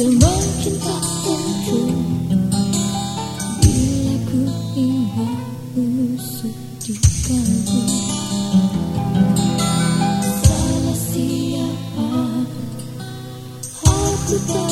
Semakin tak tentu Bila ku ingat musuh di kamu Salah siapa Aku tak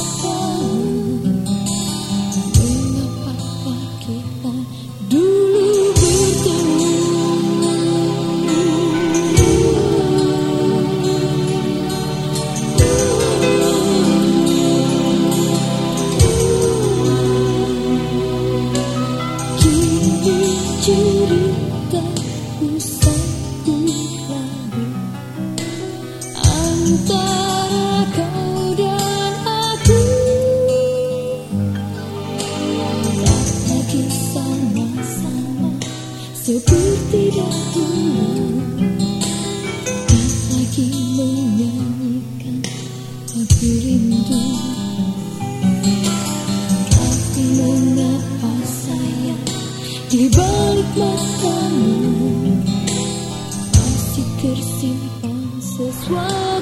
seperti Ce soir,